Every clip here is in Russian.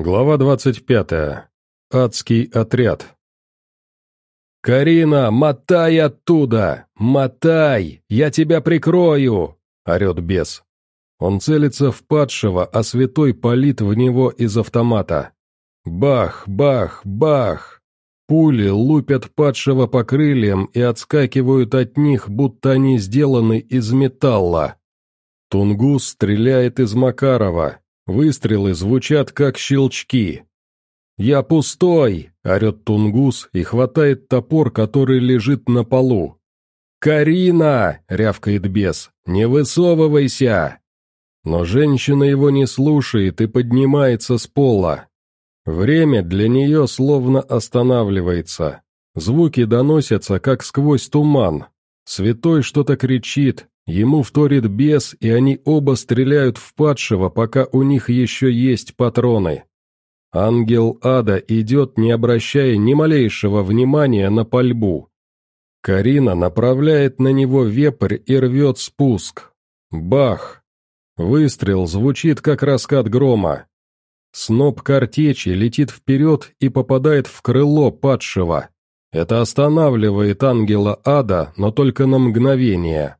Глава двадцать пятая. Адский отряд. «Карина, мотай оттуда! Мотай! Я тебя прикрою!» — орет бес. Он целится в падшего, а святой палит в него из автомата. Бах, бах, бах! Пули лупят падшего по крыльям и отскакивают от них, будто они сделаны из металла. Тунгус стреляет из Макарова, Выстрелы звучат как щелчки. «Я пустой!» — орет Тунгус и хватает топор, который лежит на полу. «Карина!» — рявкает бес. «Не высовывайся!» Но женщина его не слушает и поднимается с пола. Время для нее словно останавливается. Звуки доносятся, как сквозь туман. Святой что-то кричит, Ему вторит бес, и они оба стреляют в падшего, пока у них еще есть патроны. Ангел ада идет, не обращая ни малейшего внимания на пальбу. Карина направляет на него вепрь и рвет спуск. Бах! Выстрел звучит, как раскат грома. Сноп картечи летит вперед и попадает в крыло падшего. Это останавливает ангела ада, но только на мгновение.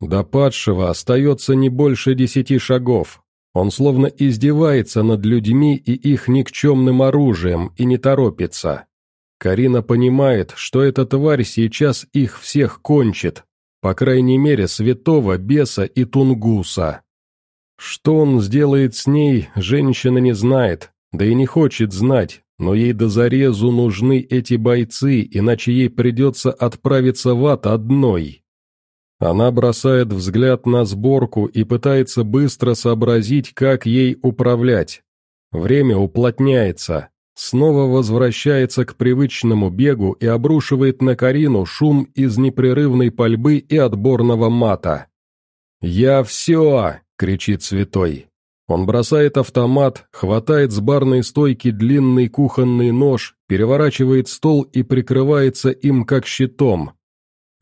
До падшего остается не больше десяти шагов. Он словно издевается над людьми и их никчемным оружием и не торопится. Карина понимает, что эта тварь сейчас их всех кончит, по крайней мере святого беса и тунгуса. Что он сделает с ней, женщина не знает, да и не хочет знать, но ей до зарезу нужны эти бойцы, иначе ей придется отправиться в ад одной. Она бросает взгляд на сборку и пытается быстро сообразить, как ей управлять. Время уплотняется, снова возвращается к привычному бегу и обрушивает на Карину шум из непрерывной пальбы и отборного мата. «Я все!» — кричит Святой. Он бросает автомат, хватает с барной стойки длинный кухонный нож, переворачивает стол и прикрывается им как щитом.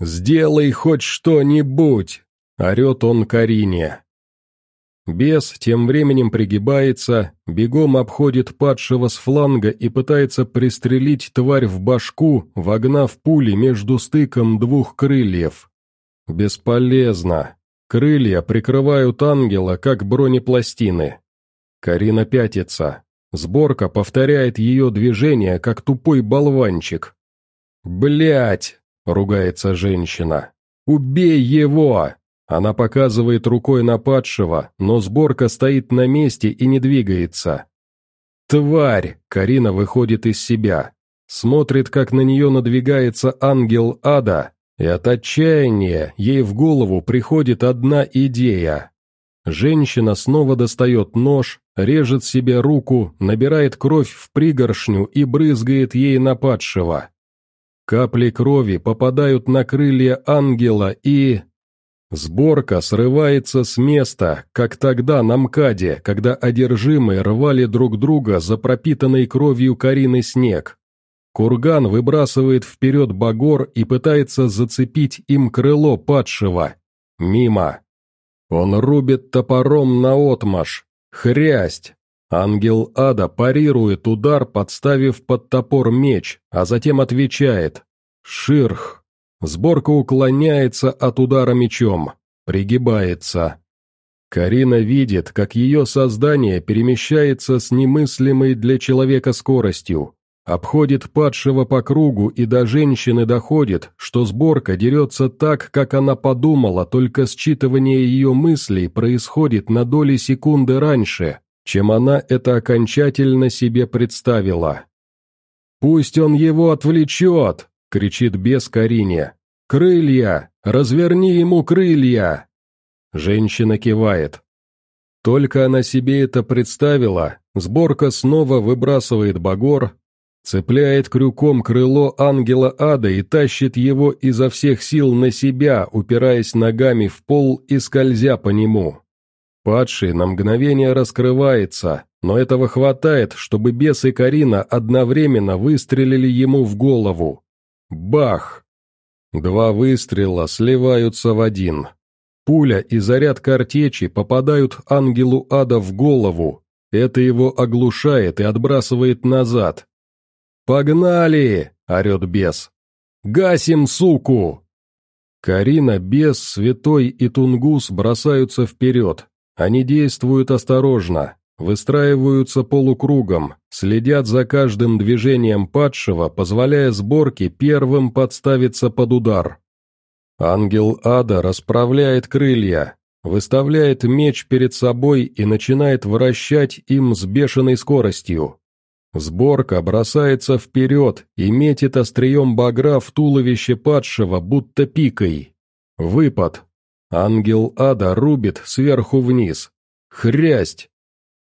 «Сделай хоть что-нибудь!» — орет он Карине. Бес тем временем пригибается, бегом обходит падшего с фланга и пытается пристрелить тварь в башку, вогнав пули между стыком двух крыльев. Бесполезно. Крылья прикрывают ангела, как бронепластины. Карина пятится. Сборка повторяет ее движение, как тупой болванчик. Блять! — ругается женщина. «Убей его!» Она показывает рукой на падшего, но сборка стоит на месте и не двигается. «Тварь!» — Карина выходит из себя. Смотрит, как на нее надвигается ангел ада, и от отчаяния ей в голову приходит одна идея. Женщина снова достает нож, режет себе руку, набирает кровь в пригоршню и брызгает ей на падшего. Капли крови попадают на крылья ангела и... Сборка срывается с места, как тогда на МКАДе, когда одержимые рвали друг друга за пропитанной кровью Карины снег. Курган выбрасывает вперед Багор и пытается зацепить им крыло падшего. Мимо. Он рубит топором наотмашь. Хрясть! Ангел ада парирует удар, подставив под топор меч, а затем отвечает «Ширх». Сборка уклоняется от удара мечом, пригибается. Карина видит, как ее создание перемещается с немыслимой для человека скоростью, обходит падшего по кругу и до женщины доходит, что сборка дерется так, как она подумала, только считывание ее мыслей происходит на доли секунды раньше, чем она это окончательно себе представила. «Пусть он его отвлечет!» — кричит бес Карине. «Крылья! Разверни ему крылья!» Женщина кивает. Только она себе это представила, сборка снова выбрасывает багор, цепляет крюком крыло ангела ада и тащит его изо всех сил на себя, упираясь ногами в пол и скользя по нему. Падший на мгновение раскрывается, но этого хватает, чтобы бес и Карина одновременно выстрелили ему в голову. Бах! Два выстрела сливаются в один. Пуля и заряд картечи попадают ангелу ада в голову. Это его оглушает и отбрасывает назад. «Погнали!» — орет бес. «Гасим, суку!» Карина, бес, святой и тунгус бросаются вперед. Они действуют осторожно, выстраиваются полукругом, следят за каждым движением падшего, позволяя сборке первым подставиться под удар. Ангел ада расправляет крылья, выставляет меч перед собой и начинает вращать им с бешеной скоростью. Сборка бросается вперед и метит острием багра в туловище падшего, будто пикой. Выпад. Ангел ада рубит сверху вниз. Хрясть.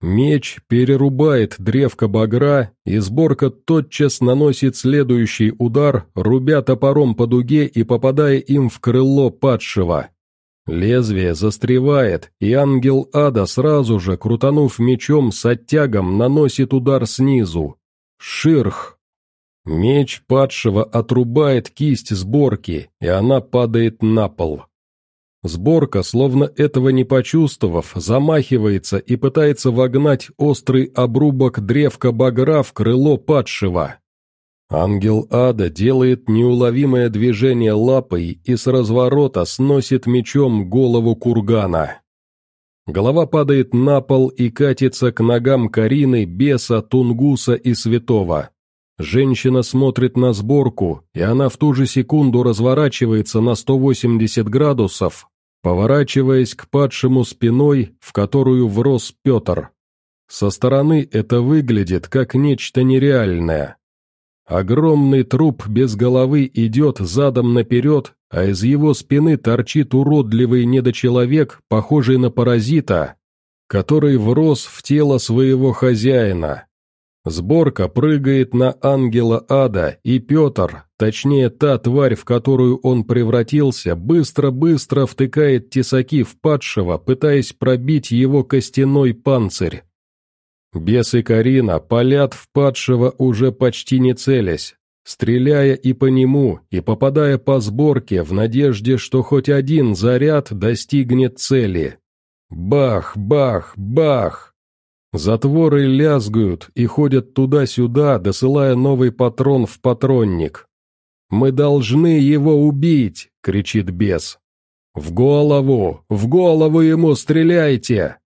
Меч перерубает древко багра, и сборка тотчас наносит следующий удар, рубя топором по дуге и попадая им в крыло падшего. Лезвие застревает, и ангел ада сразу же, крутанув мечом с оттягом, наносит удар снизу. Ширх. Меч падшего отрубает кисть сборки, и она падает на пол. Сборка, словно этого не почувствовав, замахивается и пытается вогнать острый обрубок древка багра в крыло падшего. Ангел ада делает неуловимое движение лапой и с разворота сносит мечом голову кургана. Голова падает на пол и катится к ногам Карины, беса, тунгуса и святого. Женщина смотрит на сборку, и она в ту же секунду разворачивается на 180 градусов, поворачиваясь к падшему спиной, в которую врос Петр. Со стороны это выглядит как нечто нереальное. Огромный труп без головы идет задом наперед, а из его спины торчит уродливый недочеловек, похожий на паразита, который врос в тело своего хозяина. Сборка прыгает на ангела ада, и Петр, точнее та тварь, в которую он превратился, быстро-быстро втыкает тесаки в падшего, пытаясь пробить его костяной панцирь. Бес и Карина палят в падшего уже почти не целясь, стреляя и по нему, и попадая по сборке, в надежде, что хоть один заряд достигнет цели. Бах, бах, бах! Затворы лязгают и ходят туда-сюда, досылая новый патрон в патронник. «Мы должны его убить!» — кричит бес. «В голову! В голову ему стреляйте!»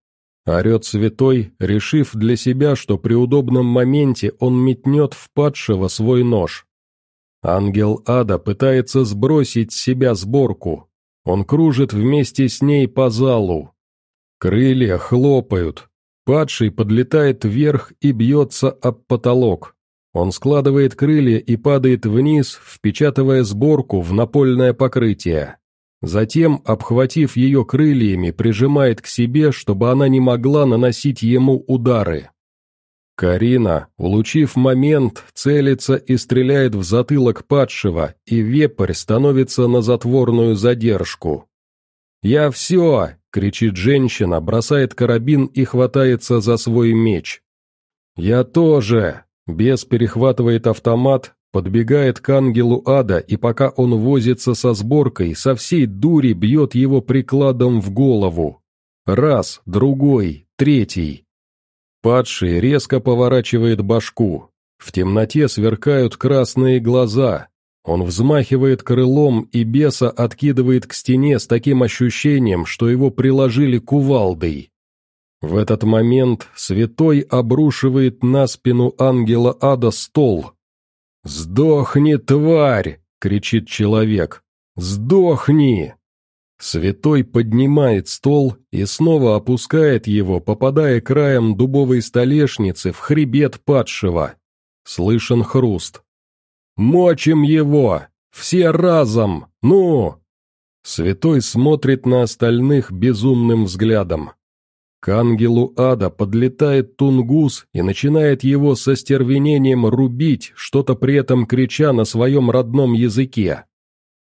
Орет святой, решив для себя, что при удобном моменте он метнет в падшего свой нож. Ангел ада пытается сбросить с себя сборку. Он кружит вместе с ней по залу. Крылья хлопают, Падший подлетает вверх и бьется об потолок. Он складывает крылья и падает вниз, впечатывая сборку в напольное покрытие. Затем, обхватив ее крыльями, прижимает к себе, чтобы она не могла наносить ему удары. Карина, улучив момент, целится и стреляет в затылок падшего, и вепрь становится на затворную задержку. «Я все!» кричит женщина, бросает карабин и хватается за свой меч. «Я тоже!» Бес перехватывает автомат, подбегает к ангелу ада, и пока он возится со сборкой, со всей дури бьет его прикладом в голову. Раз, другой, третий. Падший резко поворачивает башку. В темноте сверкают красные глаза, он взмахивает крылом и беса откидывает к стене с таким ощущением, что его приложили кувалдой. В этот момент святой обрушивает на спину ангела ада стол. «Сдохни, тварь!» — кричит человек. «Сдохни!» Святой поднимает стол и снова опускает его, попадая краем дубовой столешницы в хребет падшего. Слышен хруст. Мочим его! Все разом! Ну!» Святой смотрит на остальных безумным взглядом. К ангелу ада подлетает тунгус и начинает его со стервенением рубить, что-то при этом крича на своем родном языке.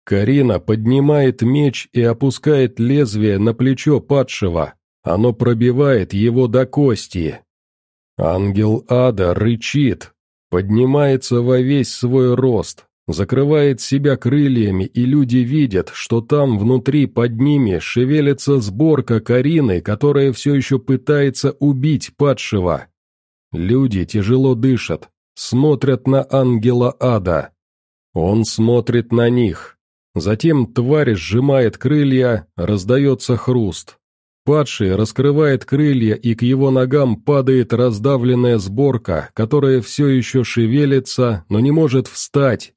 Карина поднимает меч и опускает лезвие на плечо падшего. Оно пробивает его до кости. Ангел ада рычит, Поднимается во весь свой рост, закрывает себя крыльями, и люди видят, что там внутри под ними шевелится сборка Карины, которая все еще пытается убить падшего. Люди тяжело дышат, смотрят на ангела ада. Он смотрит на них. Затем тварь сжимает крылья, раздается хруст. Падший раскрывает крылья, и к его ногам падает раздавленная сборка, которая все еще шевелится, но не может встать,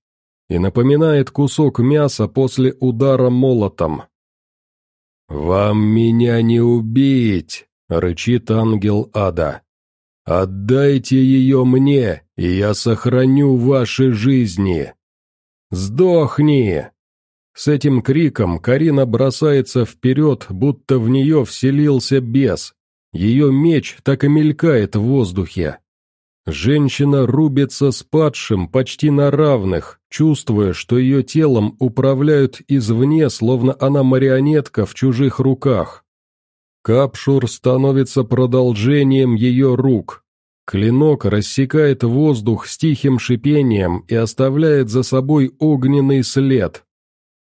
и напоминает кусок мяса после удара молотом. «Вам меня не убить!» — рычит ангел ада. «Отдайте ее мне, и я сохраню ваши жизни!» «Сдохни!» С этим криком Карина бросается вперед, будто в нее вселился бес. Ее меч так и мелькает в воздухе. Женщина рубится с падшим почти на равных, чувствуя, что ее телом управляют извне, словно она марионетка в чужих руках. Капшур становится продолжением ее рук. Клинок рассекает воздух с тихим шипением и оставляет за собой огненный след.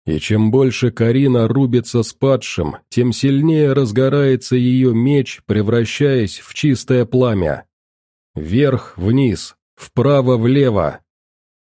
И чем больше Карина рубится с падшим, тем сильнее разгорается ее меч, превращаясь в чистое пламя. Вверх-вниз, вправо-влево.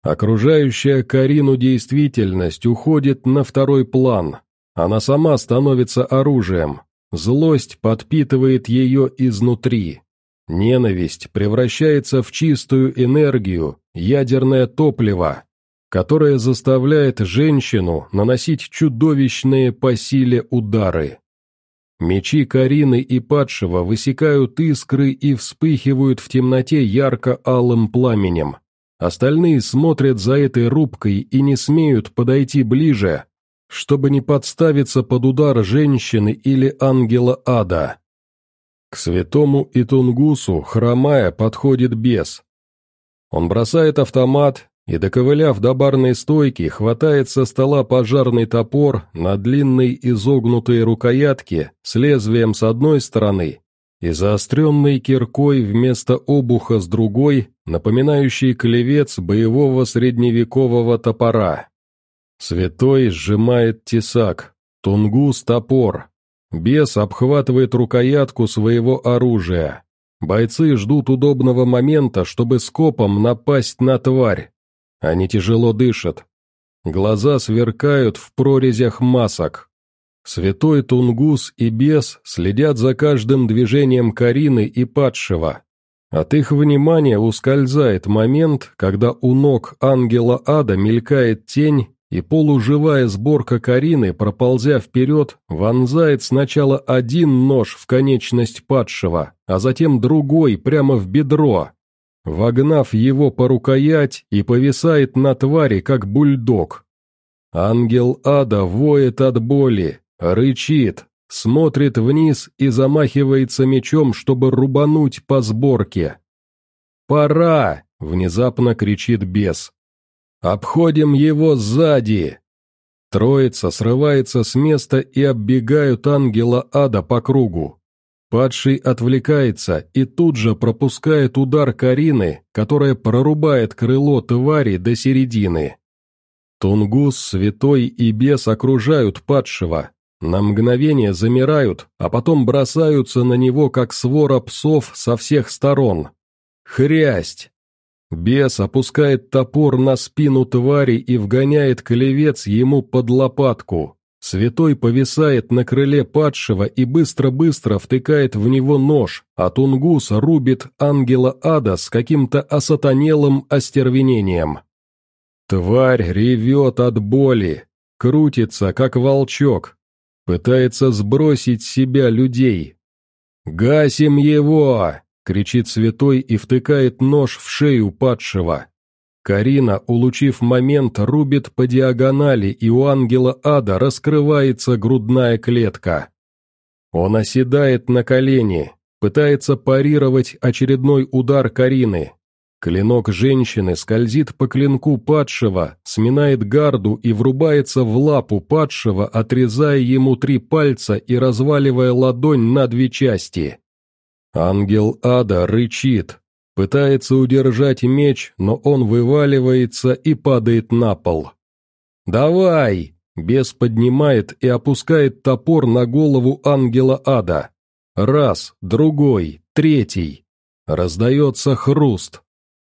Окружающая Карину действительность уходит на второй план. Она сама становится оружием. Злость подпитывает ее изнутри. Ненависть превращается в чистую энергию, ядерное топливо, которое заставляет женщину наносить чудовищные по силе удары. Мечи Карины и Падшего высекают искры и вспыхивают в темноте ярко-алым пламенем. Остальные смотрят за этой рубкой и не смеют подойти ближе, чтобы не подставиться под удар женщины или ангела ада. К святому Итунгусу, хромая, подходит бес. Он бросает автомат и, доковыляв до барной стойки, хватает со стола пожарный топор на длинной изогнутой рукоятке с лезвием с одной стороны и заостренной киркой вместо обуха с другой, напоминающей клевец боевого средневекового топора. Святой сжимает тесак, тунгус топор. Бес обхватывает рукоятку своего оружия. Бойцы ждут удобного момента, чтобы скопом напасть на тварь. Они тяжело дышат. Глаза сверкают в прорезях масок. Святой Тунгус и бес следят за каждым движением Карины и падшего. От их внимания ускользает момент, когда у ног ангела ада мелькает тень, и полуживая сборка Карины, проползя вперед, вонзает сначала один нож в конечность падшего, а затем другой прямо в бедро, вогнав его по рукоять и повисает на твари, как бульдог. Ангел ада воет от боли, рычит, смотрит вниз и замахивается мечом, чтобы рубануть по сборке. «Пора!» — внезапно кричит бес. «Обходим его сзади!» Троица срывается с места и оббегают ангела ада по кругу. Падший отвлекается и тут же пропускает удар Карины, которая прорубает крыло твари до середины. Тунгус, Святой и Бес окружают падшего, на мгновение замирают, а потом бросаются на него, как свора псов со всех сторон. Хрясть! Бес опускает топор на спину твари и вгоняет клевец ему под лопатку. Святой повисает на крыле падшего и быстро-быстро втыкает в него нож, а Тунгус рубит ангела ада с каким-то осатанелым остервенением. Тварь ревет от боли, крутится, как волчок, пытается сбросить с себя людей. «Гасим его!» — кричит святой и втыкает нож в шею падшего. Карина, улучив момент, рубит по диагонали, и у ангела ада раскрывается грудная клетка. Он оседает на колени, пытается парировать очередной удар Карины. Клинок женщины скользит по клинку падшего, сминает гарду и врубается в лапу падшего, отрезая ему три пальца и разваливая ладонь на две части. Ангел ада рычит, Пытается удержать меч, но он вываливается и падает на пол. «Давай!» Бес поднимает и опускает топор на голову ангела ада. Раз, другой, третий. Раздается хруст.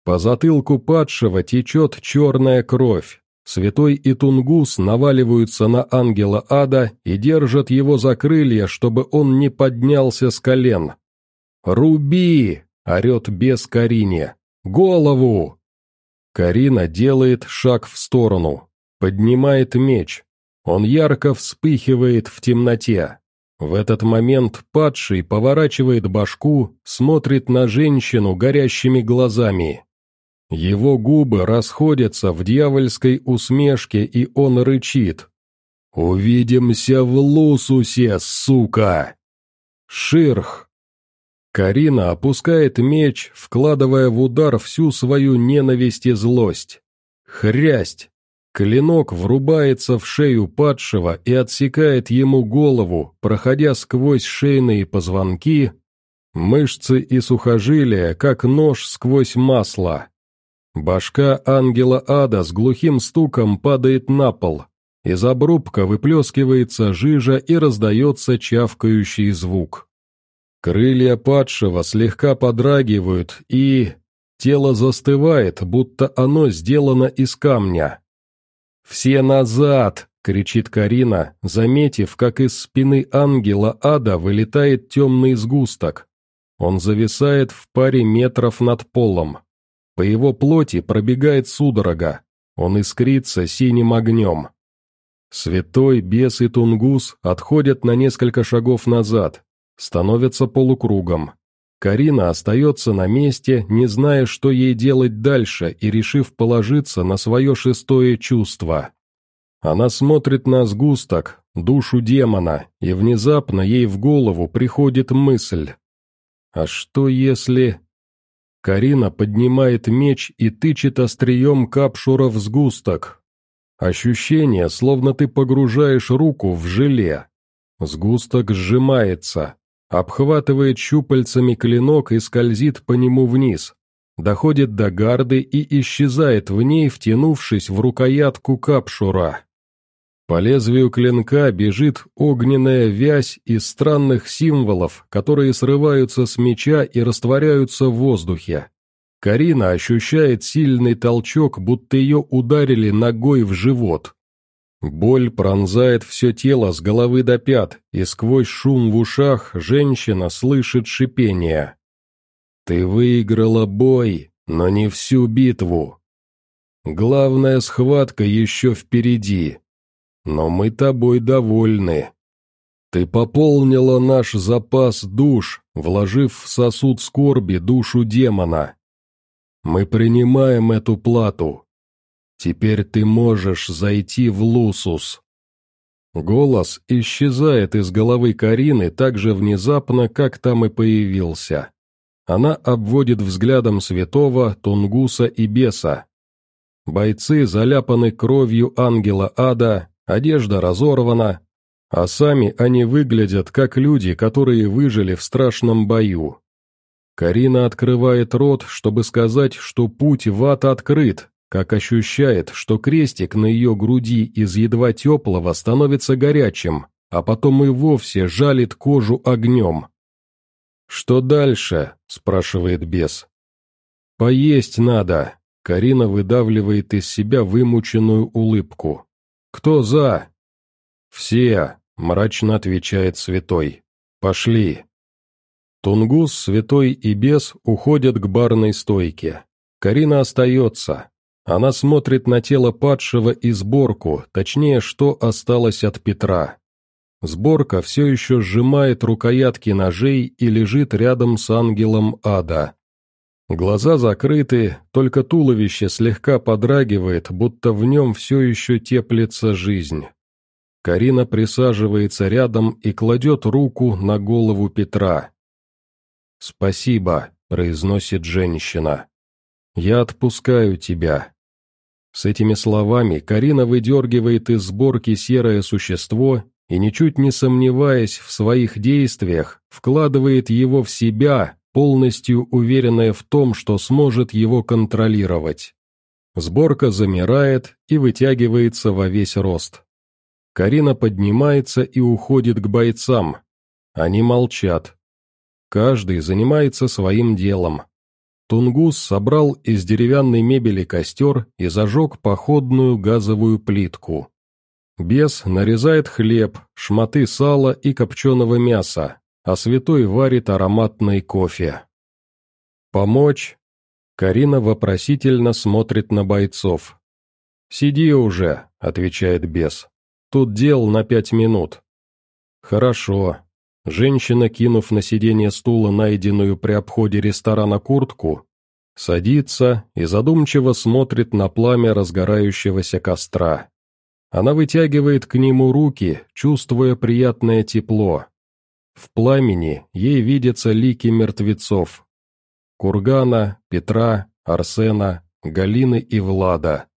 По затылку падшего течет черная кровь. Святой и Тунгус наваливаются на ангела ада и держат его за крылья, чтобы он не поднялся с колен. «Руби!» — орет бес Карине. «Голову!» Карина делает шаг в сторону, поднимает меч, он ярко вспыхивает в темноте. В этот момент падший поворачивает башку, смотрит на женщину горящими глазами. Его губы расходятся в дьявольской усмешке, и он рычит. «Увидимся в Лусусе, сука!» Ширх. Карина опускает меч, вкладывая в удар всю свою ненависть и злость. Хрясть! Клинок врубается в шею падшего и отсекает ему голову, проходя сквозь шейные позвонки, мышцы и сухожилия, как нож сквозь масло. Башка ангела ада с глухим стуком падает на пол, из обрубка выплескивается жижа и раздается чавкающий звук. Крылья падшего слегка подрагивают и... Тело застывает, будто оно сделано из камня. «Все назад!» — кричит Карина, заметив, как из спины ангела ада вылетает темный сгусток. Он зависает в паре метров над полом. По его плоти пробегает судорога. Он искрится синим огнем. Святой, бес и тунгус отходят на несколько шагов назад, становятся полукругом. Карина остается на месте, не зная, что ей делать дальше, и решив положиться на свое шестое чувство. Она смотрит на сгусток, душу демона, и внезапно ей в голову приходит мысль. А что если... Карина поднимает меч и тычет острием капшура в сгусток. Ощущение, словно ты погружаешь руку в желе. Сгусток сжимается, обхватывает щупальцами клинок и скользит по нему вниз, доходит до гарды и исчезает в ней, втянувшись в рукоятку капшура. По лезвию клинка бежит огненная вязь из странных символов, которые срываются с меча и растворяются в воздухе. Карина ощущает сильный толчок, будто ее ударили ногой в живот. Боль пронзает все тело с головы до пят, и сквозь шум в ушах женщина слышит шипение. «Ты выиграла бой, но не всю битву. Главная схватка еще впереди, но мы тобой довольны. Ты пополнила наш запас душ, вложив в сосуд скорби душу демона. Мы принимаем эту плату, Теперь ты можешь зайти в Лусус». Голос исчезает из головы Карины так же внезапно, как там и появился. Она обводит взглядом святого, Тунгуса и беса. Бойцы заляпаны кровью ангела ада, одежда разорвана, а сами они выглядят как люди, которые выжили в страшном бою. Карина открывает рот, чтобы сказать, что путь в ад открыт, как ощущает, что крестик на ее груди из едва теплого становится горячим, а потом и вовсе жалит кожу огнем. «Что дальше?» – спрашивает бес. «Поесть надо», – Карина выдавливает из себя вымученную улыбку. «Кто за?» «Все», – мрачно отвечает святой. «Пошли». Тунгус, святой и бес уходят к барной стойке. Карина остается, она смотрит на тело падшего и сборку, точнее, что осталось от Петра. Сборка все еще сжимает рукоятки ножей и лежит рядом с ангелом ада. Глаза закрыты, только туловище слегка подрагивает, будто в нем все еще теплится жизнь. Карина присаживается рядом и кладет руку на голову Петра. «Спасибо», — произносит женщина. «Я отпускаю тебя. С этими словами Карина выдергивает из сборки серое существо и, ничуть не сомневаясь в своих действиях, вкладывает его в себя, полностью уверенная в том, что сможет его контролировать. Сборка замирает и вытягивается во весь рост. Карина поднимается и уходит к бойцам. Они молчат. Каждый занимается своим делом. Тунгус собрал из деревянной мебели костер и зажег походную газовую плитку. Бес нарезает хлеб, шматы сала и копченого мяса, а святой варит ароматный кофе. «Помочь?» Карина вопросительно смотрит на бойцов. «Сиди уже», — отвечает бес. «Тут дел на пять минут». «Хорошо». Женщина, кинув на сиденье стула найденную при обходе ресторана куртку, садится и задумчиво смотрит на пламя разгорающегося костра. Она вытягивает к нему руки, чувствуя приятное тепло. В пламени ей видятся лики мертвецов. Кургана, Петра, Арсена, Галины и Влада.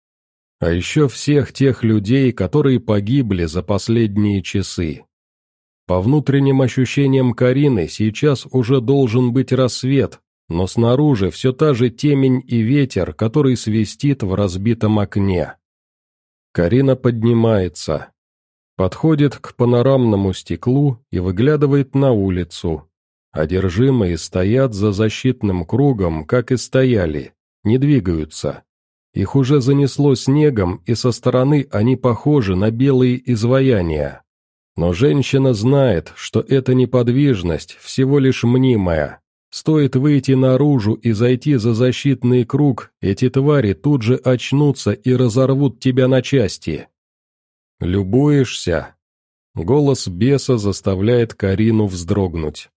А еще всех тех людей, которые погибли за последние часы. По внутренним ощущениям Карины сейчас уже должен быть рассвет, но снаружи все та же темень и ветер, который свистит в разбитом окне. Карина поднимается, подходит к панорамному стеклу и выглядывает на улицу. Одержимые стоят за защитным кругом, как и стояли, не двигаются. Их уже занесло снегом, и со стороны они похожи на белые изваяния. Но женщина знает, что эта неподвижность всего лишь мнимая, Стоит выйти наружу и зайти за защитный круг, эти твари тут же очнутся и разорвут тебя на части. «Любуешься?» Голос беса заставляет Карину вздрогнуть.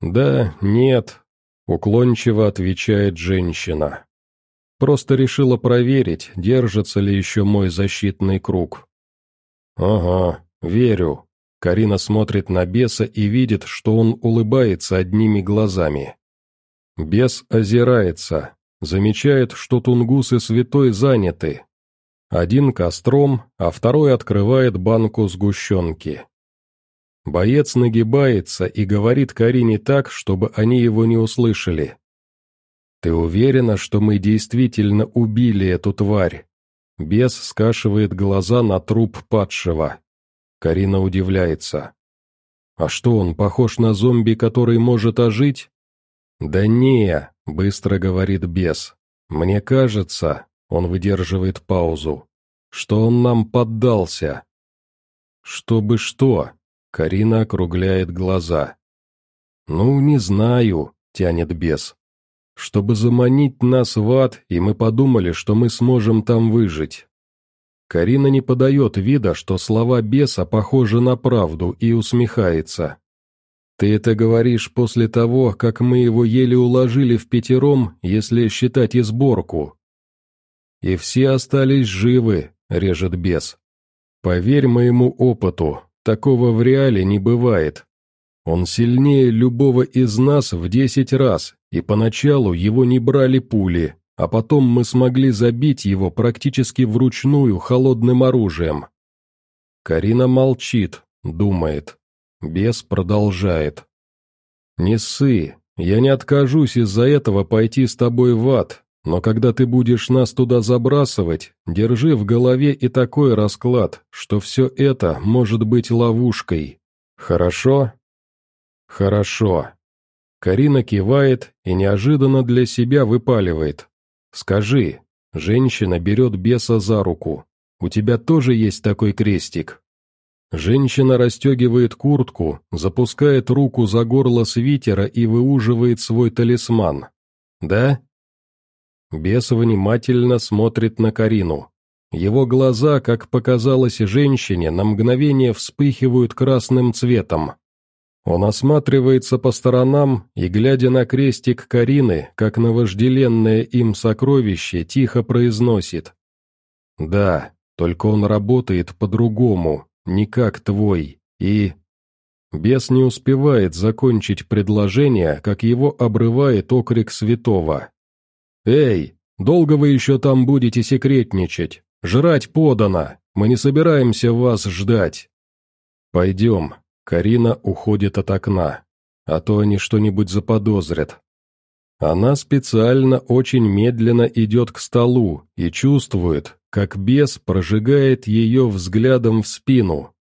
«Да, нет», — уклончиво отвечает женщина. «Просто решила проверить, держится ли еще мой защитный круг». «Ага, верю», Карина смотрит на беса и видит, что он улыбается одними глазами. Бес озирается, замечает, что Тунгус и Святой заняты. Один костром, а второй открывает банку сгущенки. Боец нагибается и говорит Карине так, чтобы они его не услышали. «Ты уверена, что мы действительно убили эту тварь?» Бес скашивает глаза на труп падшего. Карина удивляется. «А что, он похож на зомби, который может ожить?» «Да не», — быстро говорит бес. «Мне кажется», — он выдерживает паузу, — «что он нам поддался». «Чтобы что?» — Карина округляет глаза. «Ну, не знаю», — тянет бес. «Чтобы заманить нас в ад, и мы подумали, что мы сможем там выжить. Карина не подает вида, что слова беса похожи на правду, и усмехается. «Ты это говоришь после того, как мы его еле уложили в пятером, если считать и сборку». «И все остались живы», — режет бес. «Поверь моему опыту, такого в реале не бывает. Он сильнее любого из нас в десять раз, и поначалу его не брали пули, а потом мы смогли забить его практически вручную холодным оружием. Карина молчит, думает. Бес продолжает. «Не ссы, я не откажусь из-за этого пойти с тобой в ад, но когда ты будешь нас туда забрасывать, держи в голове и такой расклад, что все это может быть ловушкой. Хорошо?» «Хорошо». Карина кивает и неожиданно для себя выпаливает. «Скажи, женщина берет беса за руку. У тебя тоже есть такой крестик?» Женщина расстегивает куртку, запускает руку за горло свитера и выуживает свой талисман. «Да?» Бес внимательно смотрит на Карину. Его глаза, как показалось женщине, на мгновение вспыхивают красным цветом. Он осматривается по сторонам и, глядя на крестик Карины, как на вожделенное им сокровище, тихо произносит. «Да, только он работает по-другому, не как твой, и...» Бес не успевает закончить предложение, как его обрывает окрик святого. «Эй, долго вы еще там будете секретничать? Жрать подано, мы не собираемся вас ждать». «Пойдем, Карина уходит от окна. а то они что-нибудь заподозрят. Она специально очень медленно идет к столу и чувствует, как бес прожигает ее взглядом в спину.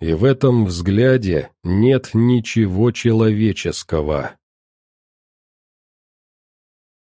И в этом взгляде нет ничего человеческого.